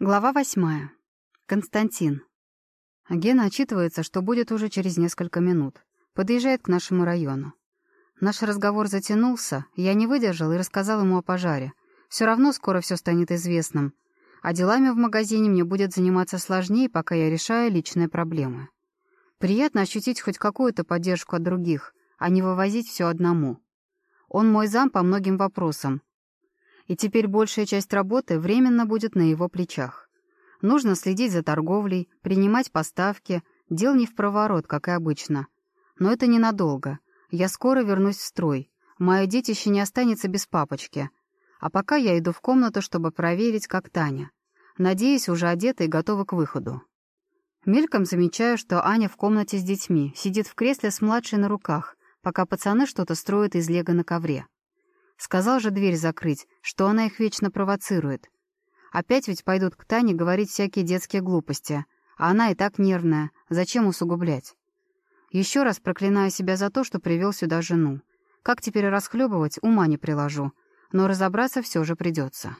Глава восьмая. Константин. Гена отчитывается, что будет уже через несколько минут. Подъезжает к нашему району. Наш разговор затянулся, я не выдержал и рассказал ему о пожаре. Все равно скоро все станет известным. А делами в магазине мне будет заниматься сложнее, пока я решаю личные проблемы. Приятно ощутить хоть какую-то поддержку от других, а не вывозить все одному. Он мой зам по многим вопросам, и теперь большая часть работы временно будет на его плечах. Нужно следить за торговлей, принимать поставки, дел не в проворот, как и обычно. Но это ненадолго. Я скоро вернусь в строй. Мое детище не останется без папочки. А пока я иду в комнату, чтобы проверить, как Таня. Надеюсь, уже одета и готова к выходу. Мельком замечаю, что Аня в комнате с детьми, сидит в кресле с младшей на руках, пока пацаны что-то строят из лего на ковре. Сказал же дверь закрыть, что она их вечно провоцирует. Опять ведь пойдут к Тане говорить всякие детские глупости, а она и так нервная, зачем усугублять? Еще раз проклинаю себя за то, что привел сюда жену. Как теперь расхлебывать, ума не приложу, но разобраться все же придется.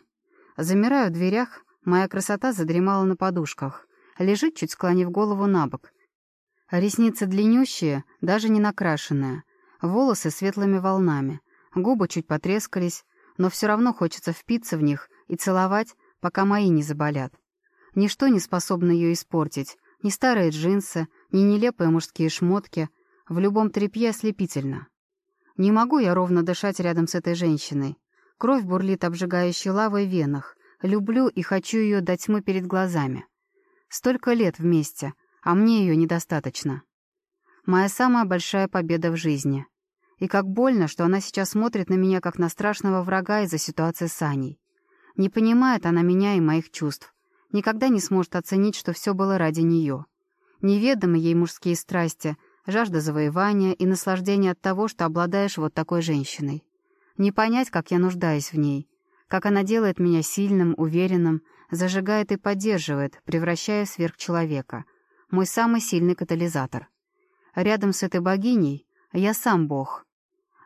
Замираю в дверях, моя красота задремала на подушках, лежит, чуть склонив голову на бок. Ресницы длиннющие, даже не накрашенные, волосы светлыми волнами, Губы чуть потрескались, но все равно хочется впиться в них и целовать, пока мои не заболят. Ничто не способно ее испортить, ни старые джинсы, ни нелепые мужские шмотки, в любом тряпье ослепительно. Не могу я ровно дышать рядом с этой женщиной. Кровь бурлит обжигающей лавой в венах. Люблю и хочу ее до тьмы перед глазами. Столько лет вместе, а мне ее недостаточно. Моя самая большая победа в жизни — и как больно, что она сейчас смотрит на меня, как на страшного врага из-за ситуации с Аней. Не понимает она меня и моих чувств. Никогда не сможет оценить, что все было ради нее. Неведомы ей мужские страсти, жажда завоевания и наслаждение от того, что обладаешь вот такой женщиной. Не понять, как я нуждаюсь в ней, как она делает меня сильным, уверенным, зажигает и поддерживает, превращая в сверхчеловека. Мой самый сильный катализатор. Рядом с этой богиней я сам бог.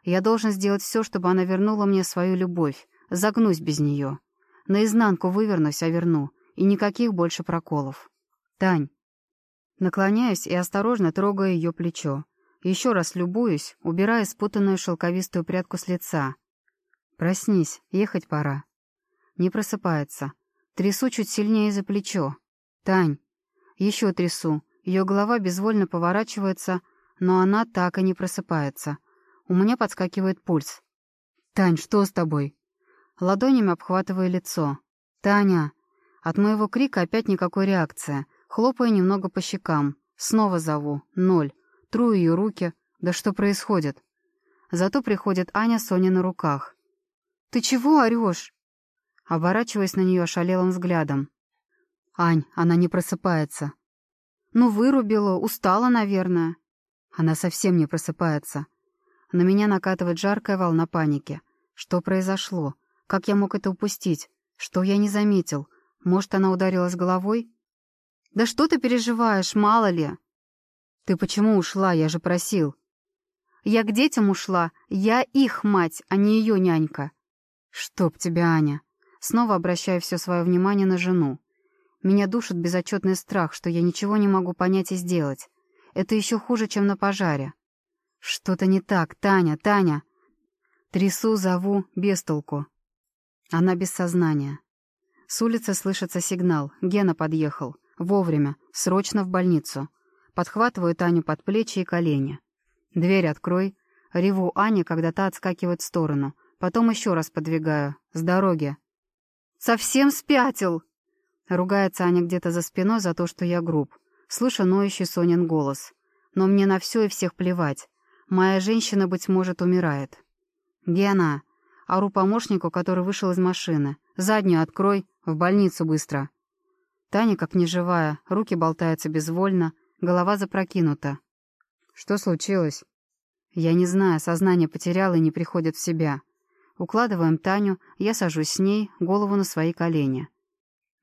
Я должен сделать все, чтобы она вернула мне свою любовь, загнусь без нее. Наизнанку вывернусь, а верну, и никаких больше проколов. Тань. Наклоняюсь и осторожно трогаю ее плечо. Еще раз любуюсь, убирая спутанную шелковистую прядку с лица. Проснись, ехать пора. Не просыпается. Трясу чуть сильнее за плечо. Тань. Еще трясу. Ее голова безвольно поворачивается, но она так и не просыпается. У меня подскакивает пульс. «Тань, что с тобой?» Ладонями обхватываю лицо. «Таня!» От моего крика опять никакой реакции. Хлопаю немного по щекам. Снова зову. Ноль. Тру ее руки. Да что происходит? Зато приходит Аня Соня на руках. «Ты чего орешь?» Оборачиваясь на нее ошалелым взглядом. «Ань, она не просыпается». «Ну, вырубила, устала, наверное». Она совсем не просыпается. На меня накатывает жаркая волна паники. Что произошло? Как я мог это упустить? Что я не заметил? Может, она ударилась головой? «Да что ты переживаешь, мало ли?» «Ты почему ушла? Я же просил». «Я к детям ушла. Я их мать, а не ее нянька». «Чтоб тебя, Аня!» Снова обращаю все свое внимание на жену. Меня душит безотчетный страх, что я ничего не могу понять и сделать. Это еще хуже, чем на пожаре. Что-то не так, Таня, Таня. Трясу, зову, без толку. Она без сознания. С улицы слышится сигнал. Гена подъехал. Вовремя. Срочно в больницу. Подхватываю Таню под плечи и колени. «Дверь открой». Реву Ане, когда та отскакивает в сторону. Потом еще раз подвигаю. С дороги. «Совсем спятил!» Ругается Аня где-то за спиной за то, что я груб. Слышу ноющий Сонин голос. Но мне на все и всех плевать. Моя женщина, быть может, умирает. Где она? Ору помощнику, который вышел из машины. Заднюю открой, в больницу быстро. Таня, как неживая, руки болтаются безвольно, голова запрокинута. Что случилось? Я не знаю, сознание потеряла и не приходит в себя. Укладываем Таню, я сажусь с ней, голову на свои колени.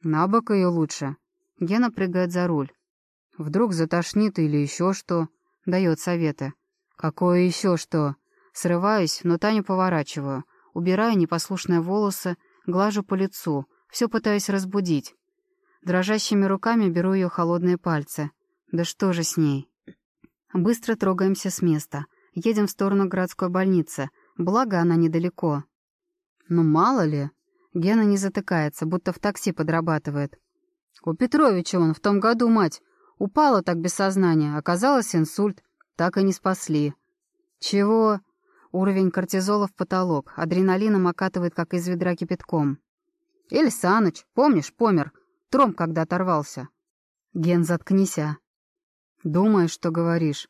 На бок ее лучше. Гена прыгает за руль. Вдруг затошнит или еще что. Дает советы. Какое еще что? Срываюсь, но Таню поворачиваю. Убираю непослушные волосы, глажу по лицу. Все пытаюсь разбудить. Дрожащими руками беру ее холодные пальцы. Да что же с ней? Быстро трогаемся с места. Едем в сторону городской больницы. Благо, она недалеко. Ну, мало ли. Гена не затыкается, будто в такси подрабатывает. У Петровича он в том году, мать, упала так без сознания. Оказалось, инсульт. Так и не спасли. Чего? Уровень кортизола в потолок. Адреналином окатывает, как из ведра кипятком. Эль Саныч, помнишь, помер. Тром когда оторвался. Ген, заткнися. Думаешь, что говоришь.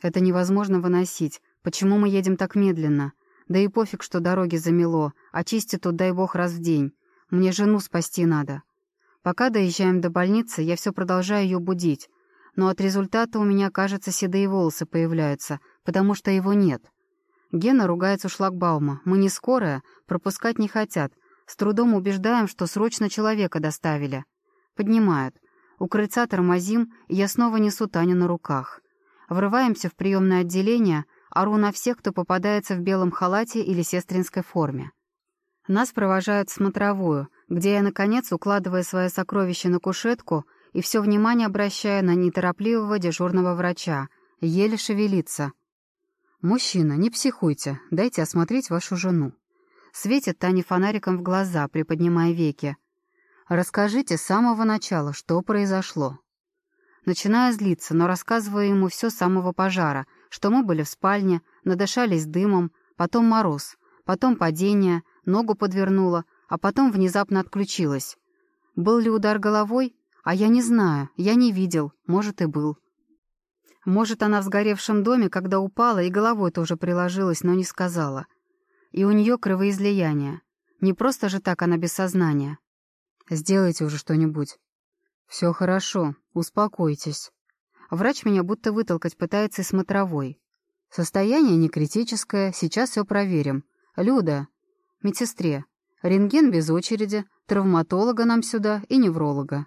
Это невозможно выносить. Почему мы едем так медленно? Да и пофиг, что дороги замело. Очисти тут, дай бог, раз в день. Мне жену спасти надо. Пока доезжаем до больницы, я все продолжаю ее будить. Но от результата у меня, кажется, седые волосы появляются, потому что его нет. Гена ругается у шлагбаума. Мы не скорая, пропускать не хотят. С трудом убеждаем, что срочно человека доставили. Поднимают. У крыльца тормозим, и я снова несу Таню на руках. Врываемся в приемное отделение, ору на всех, кто попадается в белом халате или сестринской форме. Нас провожают в смотровую, где я, наконец, укладывая свое сокровище на кушетку и все внимание обращаю на неторопливого дежурного врача, еле шевелится. «Мужчина, не психуйте, дайте осмотреть вашу жену». Светит Таня фонариком в глаза, приподнимая веки. «Расскажите с самого начала, что произошло». Начинаю злиться, но рассказываю ему все с самого пожара, что мы были в спальне, надышались дымом, потом мороз, потом падение, ногу подвернула, а потом внезапно отключилась. Был ли удар головой? А я не знаю, я не видел, может и был. Может, она в сгоревшем доме, когда упала, и головой тоже приложилась, но не сказала. И у нее кровоизлияние. Не просто же так она без сознания. Сделайте уже что-нибудь. Все хорошо, успокойтесь. Врач меня будто вытолкать пытается из смотровой. Состояние не критическое, сейчас все проверим. Люда, медсестре, рентген без очереди, травматолога нам сюда и невролога.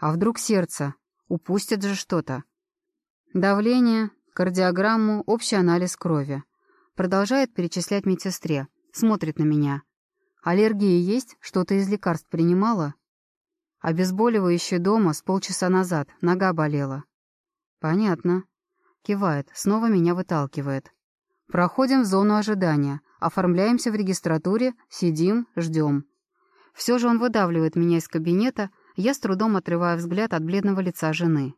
А вдруг сердце? Упустят же что-то. Давление, кардиограмму, общий анализ крови. Продолжает перечислять медсестре. Смотрит на меня. Аллергии есть? Что-то из лекарств принимала? Обезболивающее дома с полчаса назад. Нога болела. Понятно. Кивает. Снова меня выталкивает. Проходим в зону ожидания. Оформляемся в регистратуре. Сидим, ждем. Все же он выдавливает меня из кабинета. Я с трудом отрываю взгляд от бледного лица жены.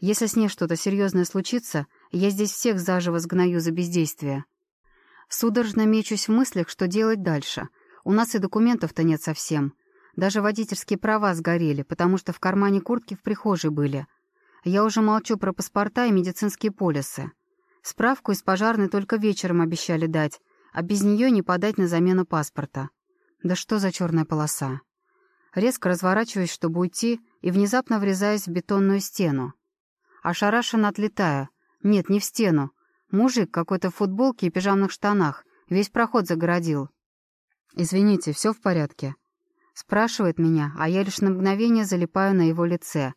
Если с ней что-то серьезное случится, я здесь всех заживо сгною за бездействие. Судорожно мечусь в мыслях, что делать дальше. У нас и документов-то нет совсем. Даже водительские права сгорели, потому что в кармане куртки в прихожей были. Я уже молчу про паспорта и медицинские полисы. Справку из пожарной только вечером обещали дать, а без нее не подать на замену паспорта. Да что за черная полоса? Резко разворачиваюсь, чтобы уйти, и внезапно врезаюсь в бетонную стену. Ошарашенно отлетаю. Нет, не в стену. Мужик какой-то в футболке и пижамных штанах. Весь проход загородил. «Извините, все в порядке?» Спрашивает меня, а я лишь на мгновение залипаю на его лице.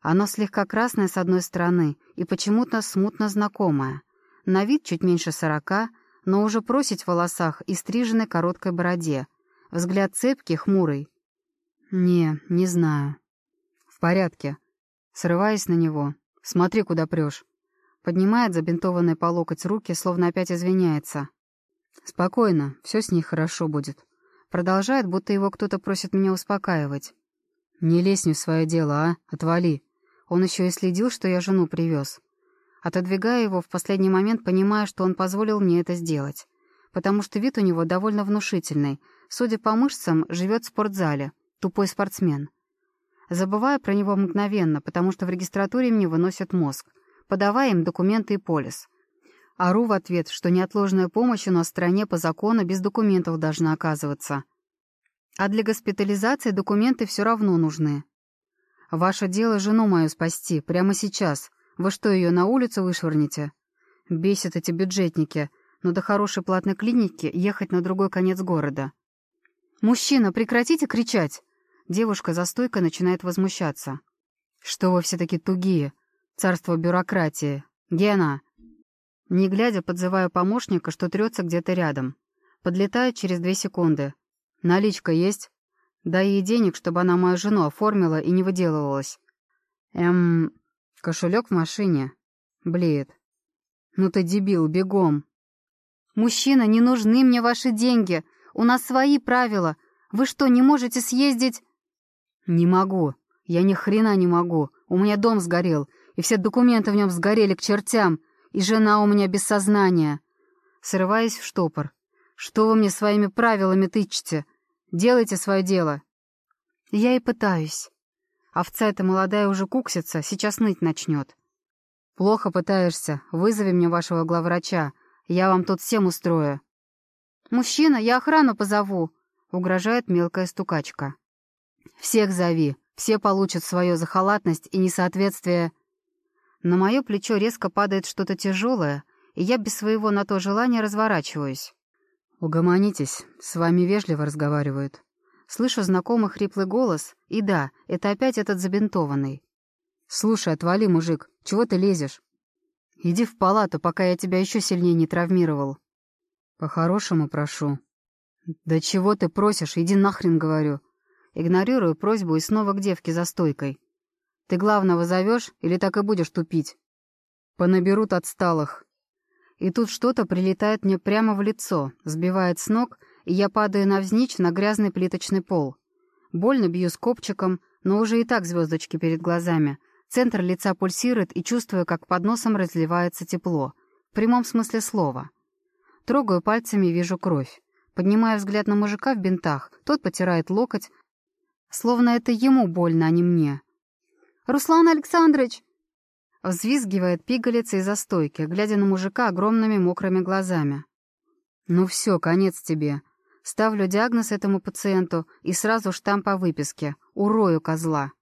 Оно слегка красное с одной стороны и почему-то смутно знакомое. На вид чуть меньше сорока, но уже просить в волосах и стриженной короткой бороде. Взгляд цепкий, хмурый. «Не, не знаю». «В порядке». Срываясь на него, Смотри, куда прешь. Поднимает забинтованные по локоть руки, словно опять извиняется. Спокойно, все с ней хорошо будет. Продолжает, будто его кто-то просит меня успокаивать. Не лезь не в свое дело, а? Отвали. Он еще и следил, что я жену привез. Отодвигая его, в последний момент понимая, что он позволил мне это сделать. Потому что вид у него довольно внушительный. Судя по мышцам, живет в спортзале. Тупой спортсмен. Забываю про него мгновенно, потому что в регистратуре мне выносят мозг, подавая им документы и полис. Ору в ответ, что неотложная помощь у нас в стране по закону без документов должна оказываться. А для госпитализации документы все равно нужны. Ваше дело жену мою спасти, прямо сейчас. Вы что, ее на улицу вышвырнете? Бесят эти бюджетники, но до хорошей платной клиники ехать на другой конец города. «Мужчина, прекратите кричать!» Девушка за стойкой начинает возмущаться. «Что вы все таки тугие? Царство бюрократии. Гена!» Не глядя, подзываю помощника, что трется где-то рядом. Подлетает через две секунды. «Наличка есть?» Дай ей денег, чтобы она мою жену оформила и не выделывалась. Эм, кошелек в машине. Блеет. Ну ты дебил, бегом. Мужчина, не нужны мне ваши деньги. У нас свои правила. Вы что, не можете съездить? Не могу. Я ни хрена не могу. У меня дом сгорел, и все документы в нем сгорели к чертям, и жена у меня без сознания. Срываясь в штопор. Что вы мне своими правилами тычете? Делайте свое дело. Я и пытаюсь. Овца эта молодая уже куксится, сейчас ныть начнет. Плохо пытаешься. Вызови мне вашего главврача. Я вам тут всем устрою. Мужчина, я охрану позову. Угрожает мелкая стукачка. Всех зови. Все получат свое за халатность и несоответствие. На мое плечо резко падает что-то тяжелое, и я без своего на то желания разворачиваюсь. «Угомонитесь, с вами вежливо разговаривают». Слышу знакомый хриплый голос, и да, это опять этот забинтованный. «Слушай, отвали, мужик, чего ты лезешь? Иди в палату, пока я тебя еще сильнее не травмировал». «По-хорошему прошу». «Да чего ты просишь? Иди нахрен, говорю». Игнорирую просьбу и снова к девке за стойкой. «Ты главного зовешь или так и будешь тупить?» «Понаберут отсталых». И тут что-то прилетает мне прямо в лицо, сбивает с ног, и я падаю навзничь на грязный плиточный пол. Больно бью с копчиком, но уже и так звездочки перед глазами. Центр лица пульсирует, и чувствую, как под носом разливается тепло. В прямом смысле слова. Трогаю пальцами вижу кровь. Поднимаю взгляд на мужика в бинтах. Тот потирает локоть, словно это ему больно, а не мне. «Руслан Александрович!» Взвизгивает пигалица из-за стойки, глядя на мужика огромными мокрыми глазами. «Ну все, конец тебе. Ставлю диагноз этому пациенту и сразу штамп о выписке. Урою козла».